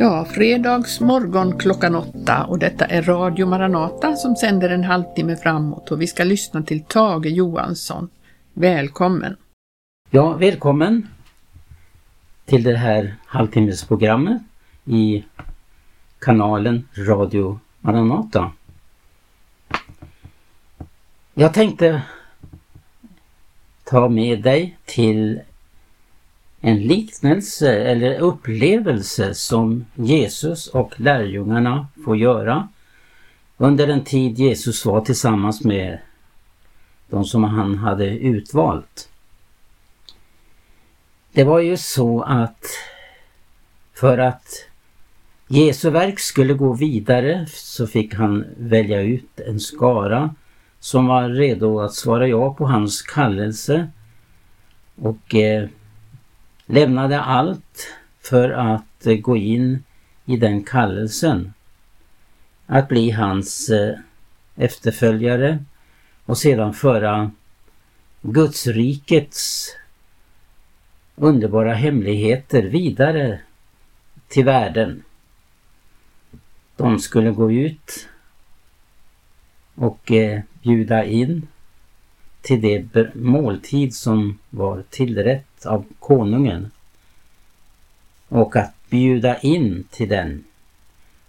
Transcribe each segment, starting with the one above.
Ja, fredags morgon klockan åtta och detta är Radio Maranata som sänder en halvtimme framåt och vi ska lyssna till Tage Johansson. Välkommen! Ja, välkommen till det här halvtimmesprogrammet i kanalen Radio Maranata. Jag tänkte ta med dig till en liknelse eller upplevelse som Jesus och lärjungarna får göra under den tid Jesus var tillsammans med de som han hade utvalt. Det var ju så att för att Jesu verk skulle gå vidare så fick han välja ut en skara som var redo att svara ja på hans kallelse och eh, lämnade allt för att eh, gå in i den kallelsen. Att bli hans eh, efterföljare och sedan föra Gudsrikets underbara hemligheter vidare till världen. De skulle gå ut och eh, bjuda in till det måltid som var tillrätt av konungen och att bjuda in till den.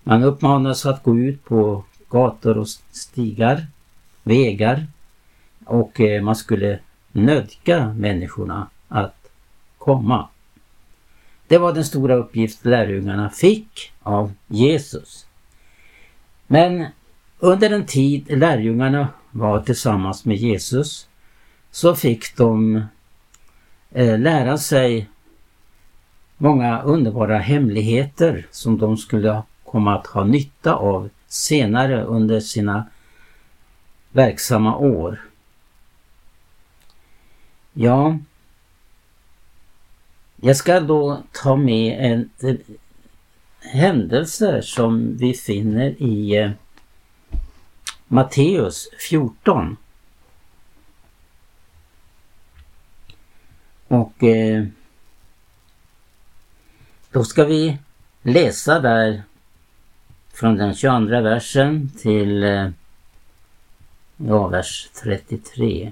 Man uppmanas att gå ut på gator och stigar, vägar och eh, man skulle nödka människorna att komma. Det var den stora uppgift lärjungarna fick av Jesus. Men under den tid lärjungarna var tillsammans med Jesus så fick de Eh, lära sig många underbara hemligheter som de skulle komma att ha nytta av senare under sina verksamma år. Ja, jag ska då ta med en, eh, händelse som vi finner i eh, Matteus 14. Och eh, då ska vi läsa där från den 22 versen till eh, ja, vers 33.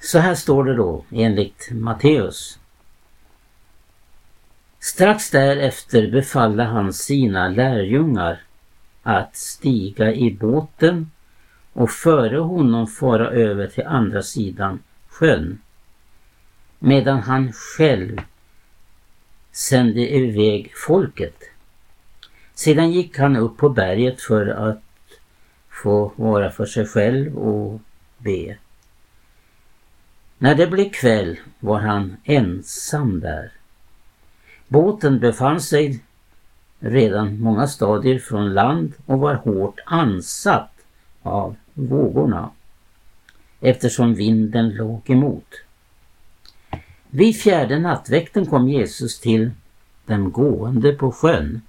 Så här står det då enligt Matteus. Strax därefter befallde han sina lärjungar att stiga i båten och före honom fara över till andra sidan sjön medan han själv sände iväg folket. Sedan gick han upp på berget för att få vara för sig själv och be. När det blev kväll var han ensam där. Båten befann sig redan många stadier från land och var hårt ansatt av vågorna eftersom vinden låg emot. Vid fjärde nattväkten kom Jesus till dem gående på sjön.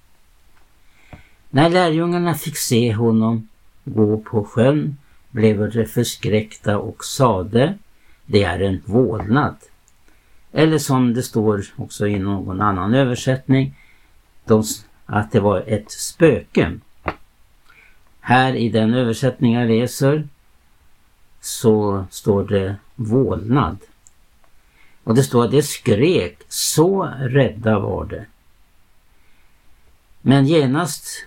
När lärjungarna fick se honom gå på sjön blev de förskräckta och sade det är en vålnad. Eller som det står också i någon annan översättning de, att det var ett spöke. Här i den översättning jag läser så står det vålnad. Och det står att det skrek, så rädda var det. Men genast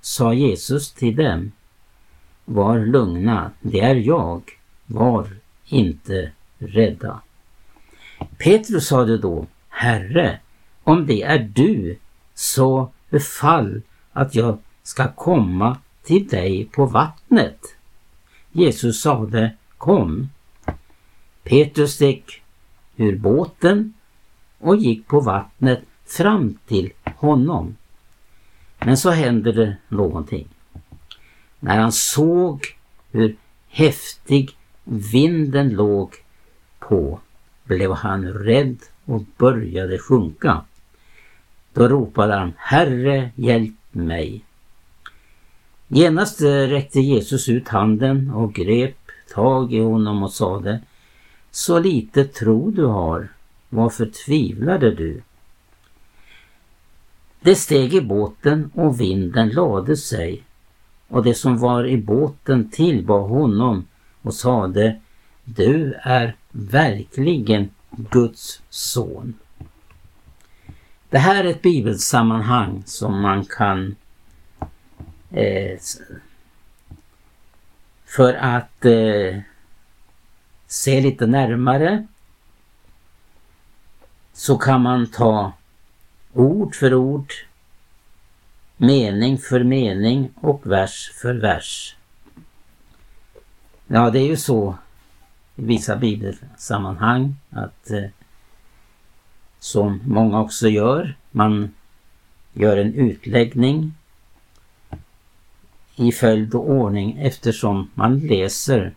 sa Jesus till dem, var lugna, det är jag, var inte rädda. Petrus sade då, Herre, om det är du, så befall att jag ska komma till dig på vattnet. Jesus sade, kom. Petrus steg ur båten och gick på vattnet fram till honom. Men så hände det någonting. När han såg hur häftig vinden låg på blev han rädd och började sjunka. Då ropade han Herre hjälp mig. Genast eh, räckte Jesus ut handen och grep tag i honom och sade Så lite tro du har. varför tvivlade du? Det steg i båten och vinden lade sig och det som var i båten tillbad honom och sade Du är verkligen Guds son. Det här är ett bibelsammanhang som man kan eh, för att eh, se lite närmare så kan man ta ord för ord, mening för mening och vers för vers. Ja, det är ju så i vissa bibelsammanhang att eh, som många också gör, man gör en utläggning i följd och ordning eftersom man läser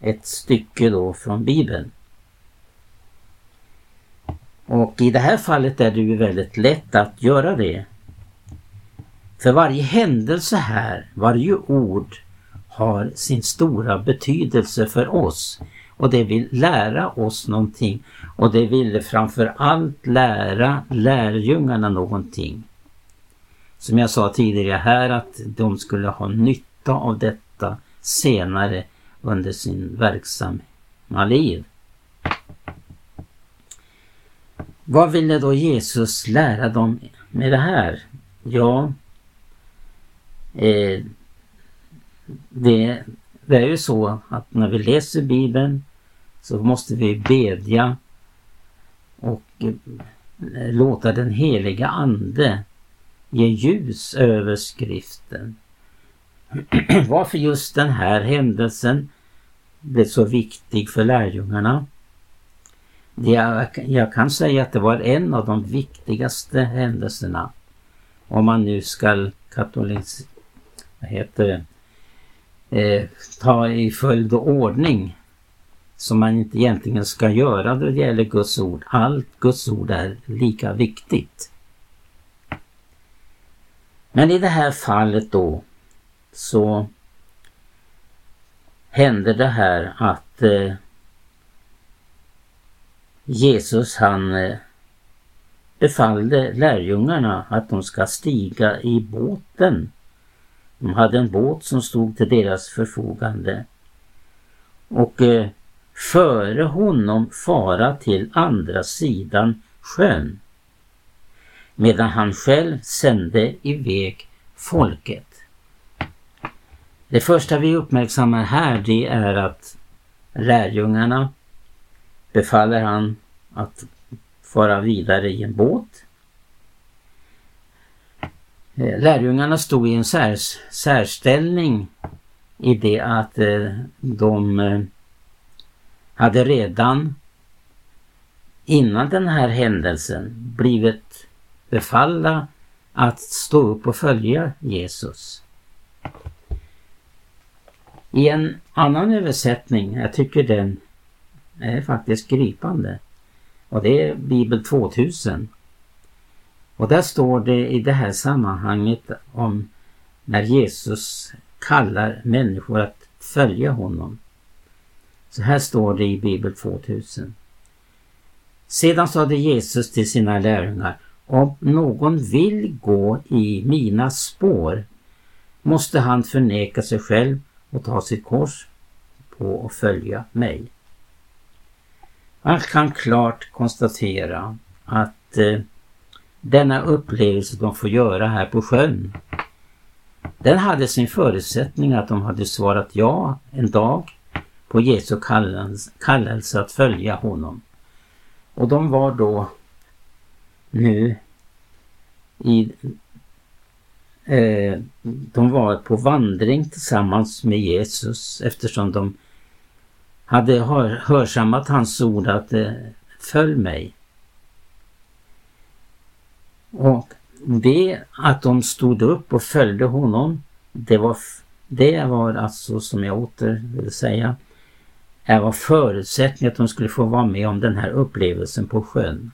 ett stycke då från Bibeln. Och i det här fallet är det ju väldigt lätt att göra det. För varje händelse här, varje ord har sin stora betydelse för oss och det vill lära oss någonting och det ville framför allt lära lärjungarna någonting. Som jag sa tidigare här att de skulle ha nytta av detta senare under sin verksamma liv. Vad ville då Jesus lära dem med det här? Ja, eh, det, det är ju så att när vi läser Bibeln så måste vi bedja och eh, låta den heliga Ande ge ljus över skriften. Varför just den här händelsen blev så viktig för lärjungarna? Jag, jag kan säga att det var en av de viktigaste händelserna. Om man nu ska katolic, vad heter det, eh, ta i följd och ordning som man inte egentligen ska göra då det gäller Guds ord. Allt Guds ord är lika viktigt. Men i det här fallet då så hände det här att eh, Jesus han eh, befallde lärjungarna att de ska stiga i båten. De hade en båt som stod till deras förfogande. Och eh, före honom fara till andra sidan sjön. Medan han själv sände iväg folket. Det första vi uppmärksammar här det är att lärjungarna befaller han att fara vidare i en båt. Eh, lärjungarna stod i en särs, särställning i det att eh, de eh, hade redan innan den här händelsen blivit befalla att stå upp och följa Jesus. I en annan översättning, jag tycker den är faktiskt gripande. Och det är Bibel 2000. Och där står det i det här sammanhanget om när Jesus kallar människor att följa honom. Så här står det i Bibel 2000. Sedan sade Jesus till sina lärjungar, om någon vill gå i mina spår måste han förneka sig själv och ta sitt kors på och följa mig. Man kan klart konstatera att eh, denna upplevelse de får göra här på sjön den hade sin förutsättning att de hade svarat ja en dag på Jesu kallelse att följa honom. Och de var då nu i eh, de var på vandring tillsammans med Jesus eftersom de hade hör, hörsammat hans ord att eh, följ mig. Och det att de stod upp och följde honom, det var, det var alltså som jag åter vill säga, det var förutsättningen att de skulle få vara med om den här upplevelsen på sjön.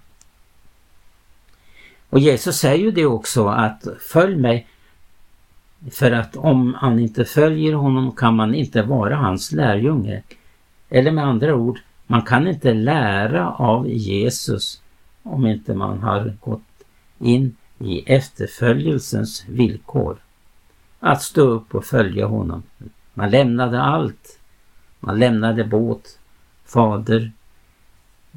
Och Jesus säger ju det också att följ mig för att om man inte följer honom kan man inte vara hans lärjunge. Eller med andra ord, Man kan inte lära av Jesus om inte man har gått in i efterföljelsens villkor. Att stå upp och följa honom. Man lämnade allt. Man lämnade båt, fader,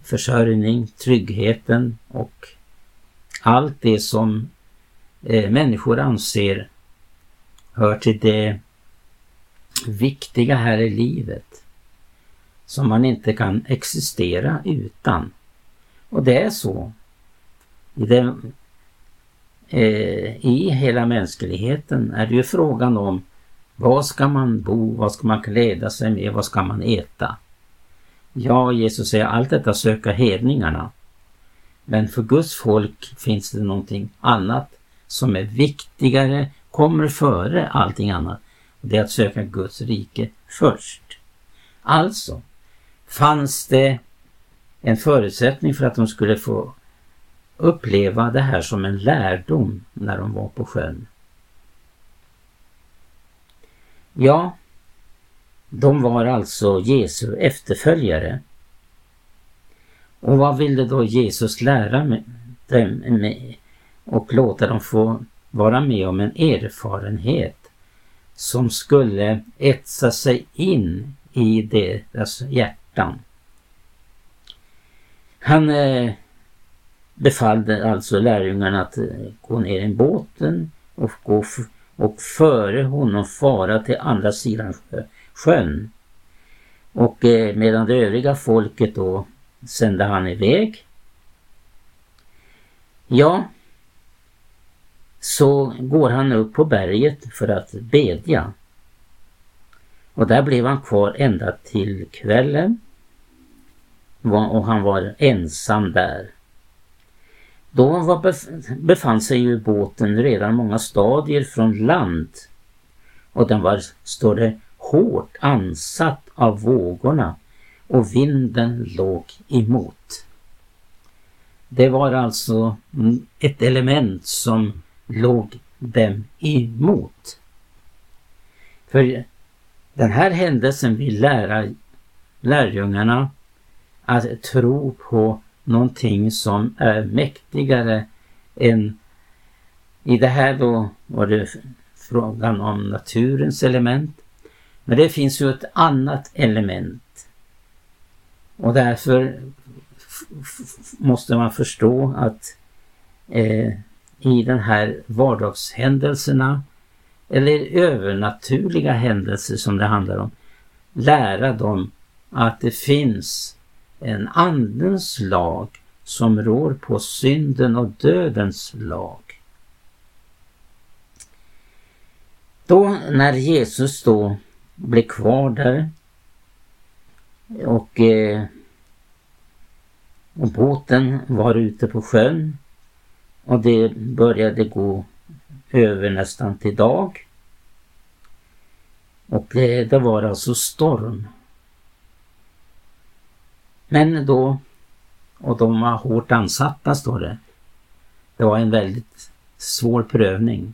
försörjning, tryggheten och allt det som eh, människor anser hör till det viktiga här i livet som man inte kan existera utan. Och det är så. I, det, eh, I hela mänskligheten är det ju frågan om vad ska man bo, vad ska man kläda sig med, vad ska man äta? Ja, Jesus säger allt detta söker hedningarna. Men för Guds folk finns det någonting annat som är viktigare, kommer före allting annat. Det är att söka Guds rike först. Alltså fanns det en förutsättning för att de skulle få uppleva det här som en lärdom när de var på sjön. Ja, de var alltså Jesu efterföljare. Och vad ville då Jesus lära dem med och låta dem få vara med om en erfarenhet som skulle etsa sig in i deras hjärtan. Han eh, befallde alltså lärjungarna att eh, gå ner i båten och, gå och före honom fara till andra sidan sjön. Och eh, medan det övriga folket då sände han iväg. Ja, så går han upp på berget för att bedja. Och där blev han kvar ända till kvällen. Och han var ensam där. Då befann sig ju båten redan många stadier från land. Och den var, står det, hårt ansatt av vågorna och vinden låg emot. Det var alltså mm, ett element som låg dem emot. För den här händelsen vill lära lärjungarna att tro på någonting som är mäktigare än i det här då var det frågan om naturens element. Men det finns ju ett annat element. Och därför måste man förstå att eh, i den här vardagshändelserna eller övernaturliga händelser som det handlar om, lära dem att det finns en andens lag som rår på synden och dödens lag. Då när Jesus då blev kvar där och, eh, och båten var ute på sjön och det började gå över nästan till dag. Och det, det var alltså storm. Men då, och de var hårt ansatta står det. Det var en väldigt svår prövning.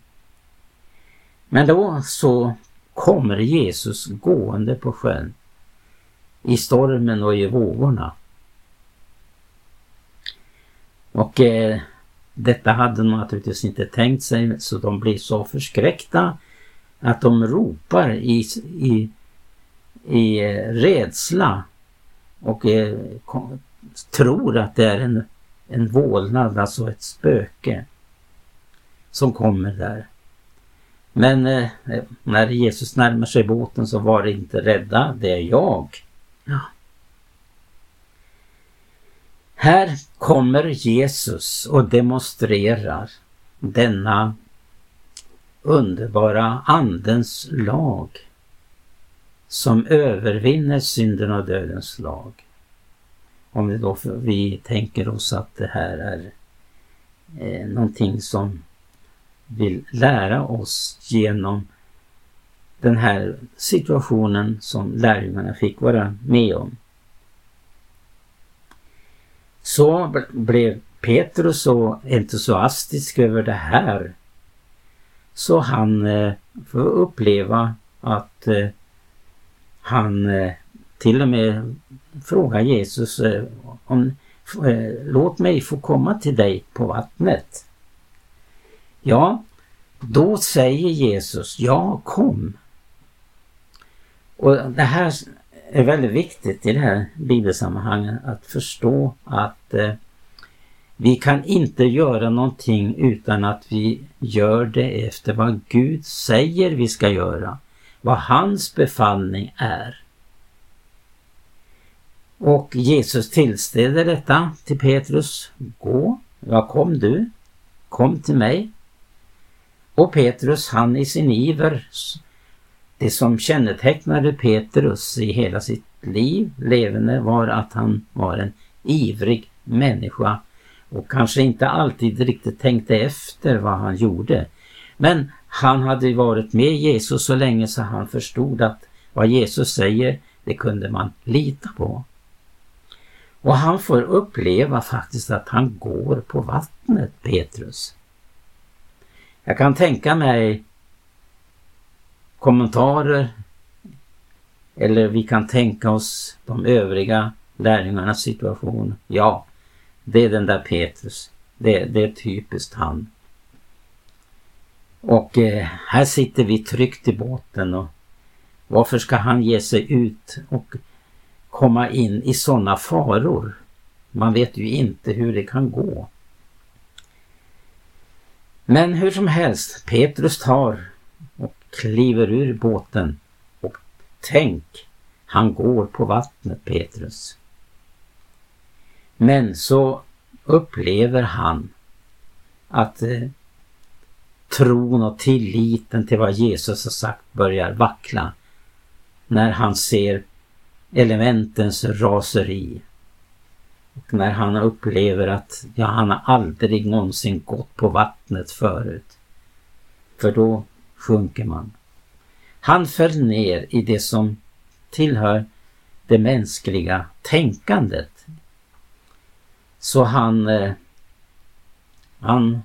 Men då så kommer Jesus gående på sjön i stormen och i vågorna. Och eh, detta hade de naturligtvis inte tänkt sig så de blir så förskräckta att de ropar i, i, i eh, rädsla och eh, tror att det är en, en vålnad, alltså ett spöke som kommer där. Men eh, när Jesus närmar sig båten så var det inte rädda, det är jag. Ja. Här kommer Jesus och demonstrerar denna underbara andens lag som övervinner synden och dödens lag. Om vi då vi tänker oss att det här är eh, någonting som vill lära oss genom den här situationen som lärjungarna fick vara med om. Så blev Petrus så entusiastisk över det här så han eh, får uppleva att eh, han eh, till och med frågar Jesus eh, om eh, låt mig få komma till dig på vattnet. Ja, då säger Jesus ja, kom. Och det här är väldigt viktigt i det här bibelsammanhanget att förstå att eh, vi kan inte göra någonting utan att vi gör det efter vad Gud säger vi ska göra. Vad hans befallning är. Och Jesus tillställde detta till Petrus. Gå, ja kom du, kom till mig. Och Petrus han i sin iver, det som kännetecknade Petrus i hela sitt liv, levande, var att han var en ivrig människa och kanske inte alltid riktigt tänkte efter vad han gjorde. Men han hade varit med Jesus så länge så han förstod att vad Jesus säger, det kunde man lita på. Och han får uppleva faktiskt att han går på vattnet, Petrus. Jag kan tänka mig kommentarer eller vi kan tänka oss de övriga lärjungarnas situation. Ja, det är den där Petrus. Det, det är typiskt han. Och eh, här sitter vi tryggt i båten och varför ska han ge sig ut och komma in i sådana faror? Man vet ju inte hur det kan gå. Men hur som helst, Petrus tar kliver ur båten och tänk, han går på vattnet Petrus. Men så upplever han att eh, tron och tilliten till vad Jesus har sagt börjar vackla när han ser elementens raseri. Och när han upplever att ja, han har aldrig någonsin gått på vattnet förut. För då sjunker man. Han föll ner i det som tillhör det mänskliga tänkandet. Så han, eh, han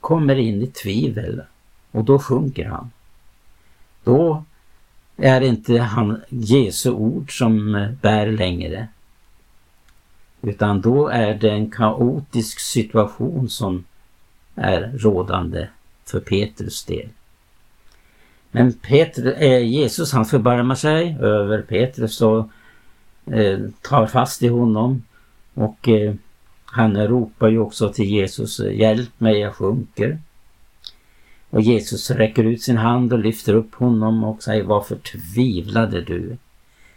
kommer in i tvivel och då sjunker han. Då är det inte han Jesu ord som eh, bär längre. Utan då är det en kaotisk situation som är rådande för Petrus del. Men Petrus, eh, Jesus han förbarmar sig över Petrus och eh, tar fast i honom och eh, han ropar ju också till Jesus, hjälp mig, jag sjunker. Och Jesus räcker ut sin hand och lyfter upp honom och säger, varför tvivlade du?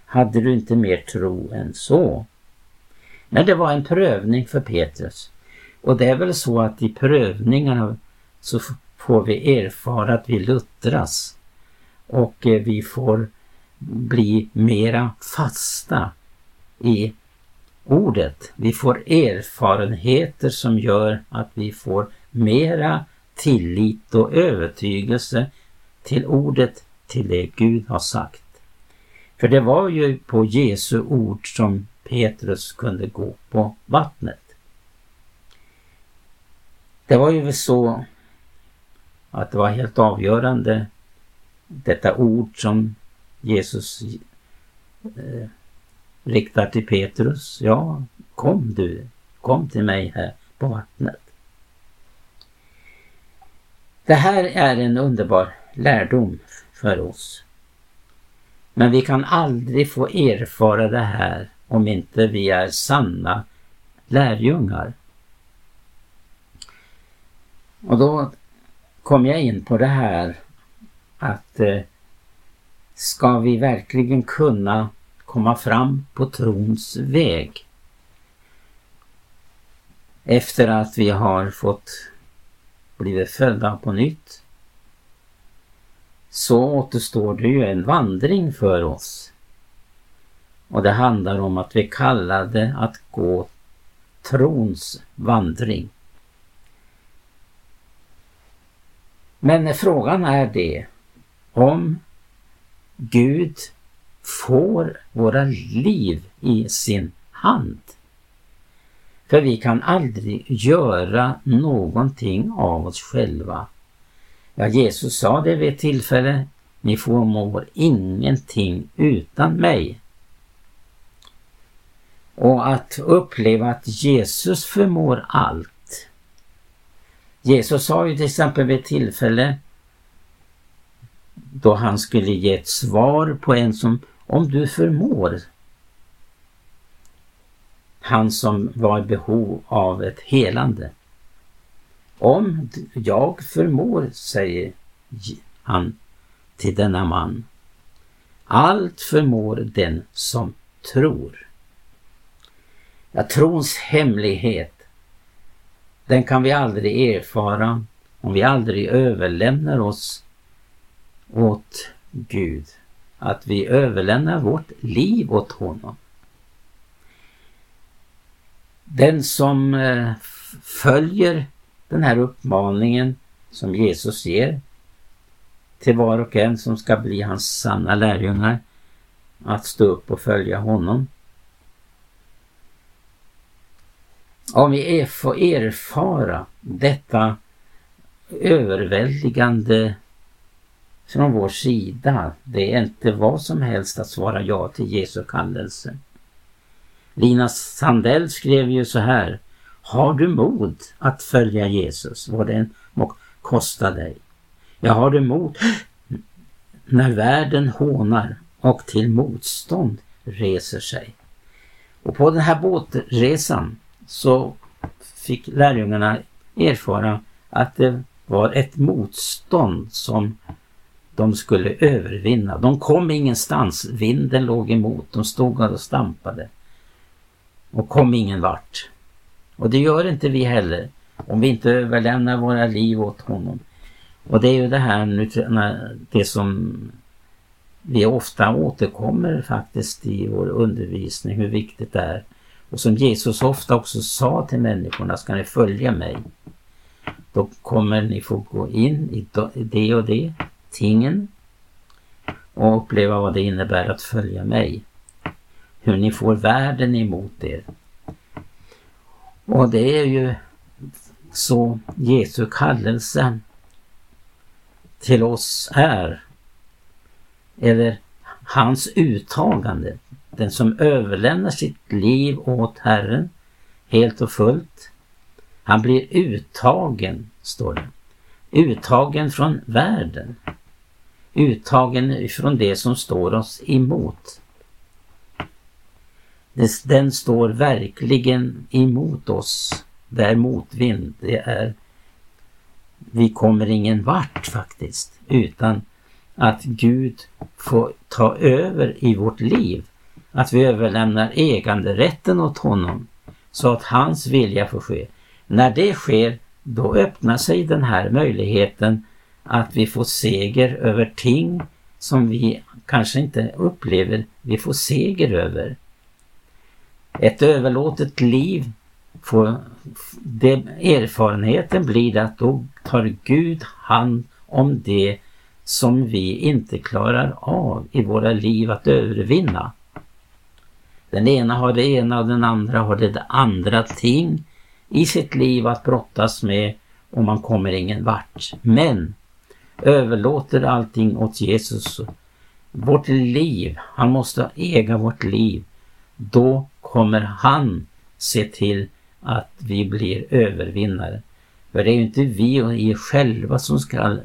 Hade du inte mer tro än så? Men det var en prövning för Petrus. Och det är väl så att i prövningarna så får vi erfara att vi luttras och eh, vi får bli mera fasta i ordet. Vi får erfarenheter som gör att vi får mera tillit och övertygelse till ordet, till det Gud har sagt. För det var ju på Jesu ord som Petrus kunde gå på vattnet. Det var ju så att det var helt avgörande detta ord som Jesus eh, riktar till Petrus. Ja, kom du, kom till mig här på vattnet. Det här är en underbar lärdom för oss. Men vi kan aldrig få erfara det här om inte vi är sanna lärjungar. Och då kom jag in på det här att eh, ska vi verkligen kunna komma fram på trons väg efter att vi har fått blivit födda på nytt så återstår det ju en vandring för oss. Och det handlar om att vi kallade att gå trons vandring. Men frågan är det om Gud får våra liv i sin hand. För vi kan aldrig göra någonting av oss själva. Ja, Jesus sa det vid ett tillfälle, ni förmår ingenting utan mig. Och att uppleva att Jesus förmår allt. Jesus sa ju till exempel vid ett tillfälle då han skulle ge ett svar på en som, om du förmår, han som var i behov av ett helande. Om jag förmår, säger han till denna man, allt förmår den som tror. Ja, trons hemlighet, den kan vi aldrig erfara om vi aldrig överlämnar oss åt Gud. Att vi överlämnar vårt liv åt honom. Den som eh, följer den här uppmaningen som Jesus ger till var och en som ska bli hans sanna lärjungar att stå upp och följa honom. Om vi får erfara detta överväldigande från vår sida, det är inte vad som helst att svara ja till Jesu kallelse. Lina Sandell skrev ju så här. Har du mod att följa Jesus, vad det än må kosta dig? Ja, har du mod när världen hånar och till motstånd reser sig? Och på den här båtresan så fick lärjungarna erfara att det var ett motstånd som de skulle övervinna. De kom ingenstans. Vinden låg emot. De stod och stampade. Och kom ingen vart. Och det gör inte vi heller. Om vi inte överlämnar våra liv åt honom. Och det är ju det här nu, det som vi ofta återkommer faktiskt i vår undervisning, hur viktigt det är. Och som Jesus ofta också sa till människorna, ska ni följa mig? Då kommer ni få gå in i det och det, tingen och uppleva vad det innebär att följa mig. Hur ni får världen emot er. Och det är ju så Jesu kallelse till oss är. Eller hans uttagande. Den som överlämnar sitt liv åt Herren helt och fullt. Han blir uttagen, står det. Uttagen från världen. Uttagen från det som står oss emot. Den står verkligen emot oss. Det är motvind. Det är vi kommer ingen vart faktiskt utan att Gud får ta över i vårt liv. Att vi överlämnar äganderätten åt honom så att hans vilja får ske. När det sker då öppnar sig den här möjligheten att vi får seger över ting som vi kanske inte upplever vi får seger över. Ett överlåtet liv får det, erfarenheten blir att då tar Gud hand om det som vi inte klarar av i våra liv att övervinna. Den ena har det ena och den andra har det andra ting i sitt liv att brottas med och man kommer ingen vart. Men överlåter allting åt Jesus, vårt liv, han måste äga vårt liv, då kommer han se till att vi blir övervinnare. För det är ju inte vi och er själva som ska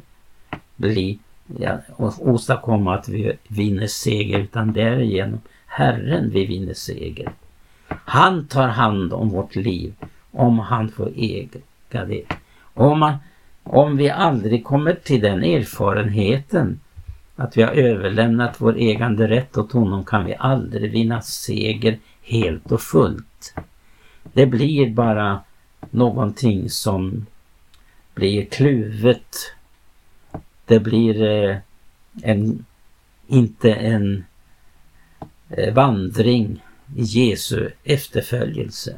bli ja, och åstadkomma att vi vinner seger utan därigenom Herren vi vinner seger. Han tar hand om vårt liv om han får äga det. Om, man, om vi aldrig kommer till den erfarenheten att vi har överlämnat vår äganderätt åt honom kan vi aldrig vinna seger helt och fullt. Det blir bara någonting som blir kluvet. Det blir eh, en, inte en Eh, vandring i Jesu efterföljelse.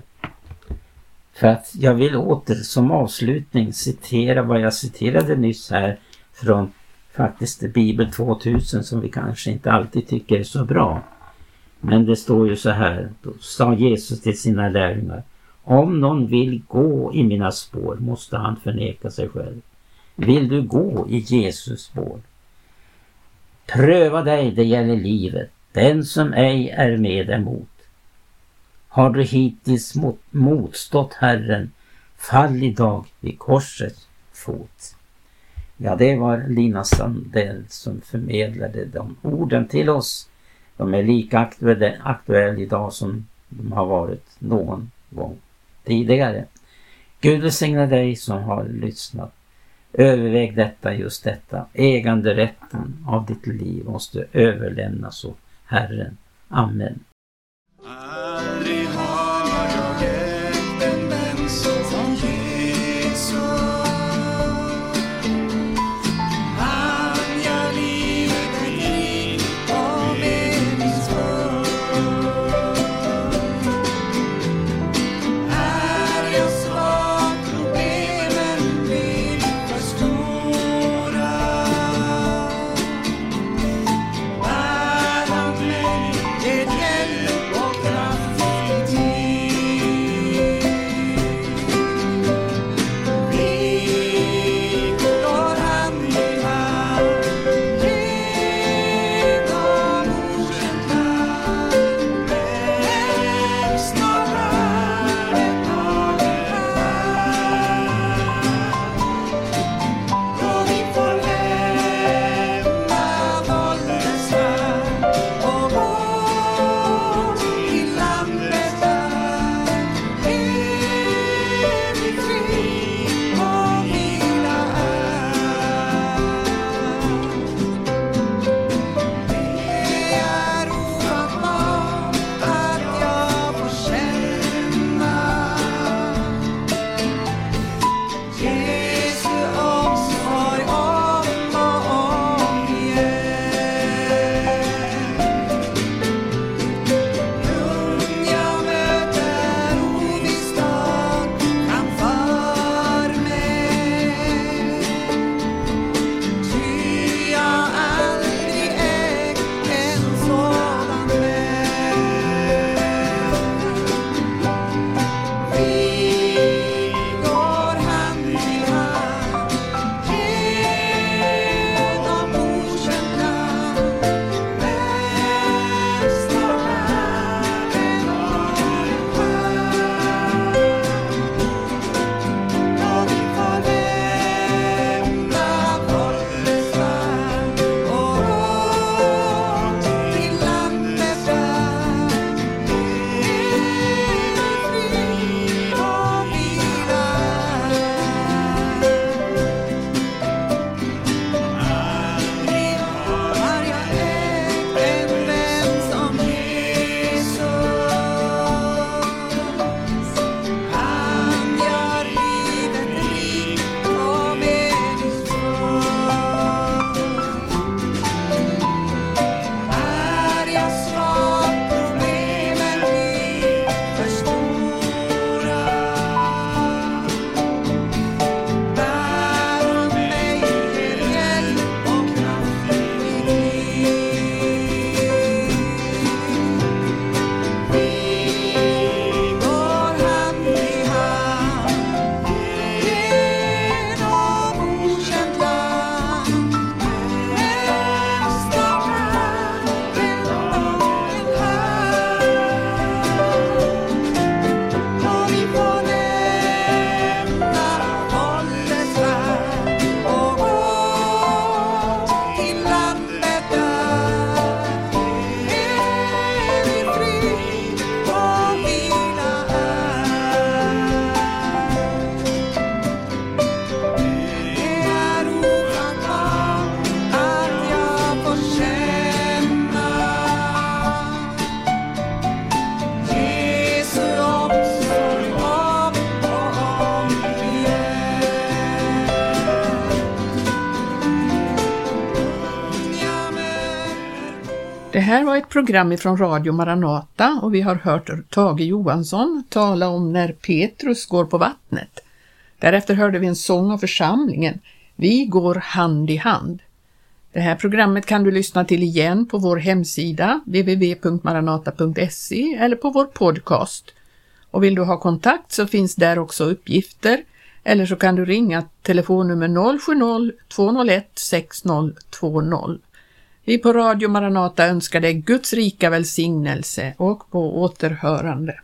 För att jag vill åter som avslutning citera vad jag citerade nyss här från faktiskt Bibel 2000 som vi kanske inte alltid tycker är så bra. Men det står ju så här, då sa Jesus till sina lärjungar. Om någon vill gå i mina spår måste han förneka sig själv. Vill du gå i Jesus spår? Pröva dig, det gäller livet. Den som ej är med emot. Har du hittills mot, motstått Herren, fall idag vid korsets fot. Ja, det var Lina Sandell som förmedlade de orden till oss. De är lika aktuella, aktuella idag som de har varit någon gång tidigare. Gud välsigne dig som har lyssnat. Överväg detta, just detta. Äganderätten av ditt liv måste överlämnas åt Herren. Amen. Var ett program ifrån Radio Maranata och vi har hört Tage Johansson tala om när Petrus går på vattnet. Därefter hörde vi en sång av församlingen Vi går hand i hand. Det här programmet kan du lyssna till igen på vår hemsida www.maranata.se eller på vår podcast. Och vill du ha kontakt så finns där också uppgifter eller så kan du ringa telefonnummer 070-201 6020. Vi på Radio Maranata önskar dig Guds rika välsignelse och på återhörande.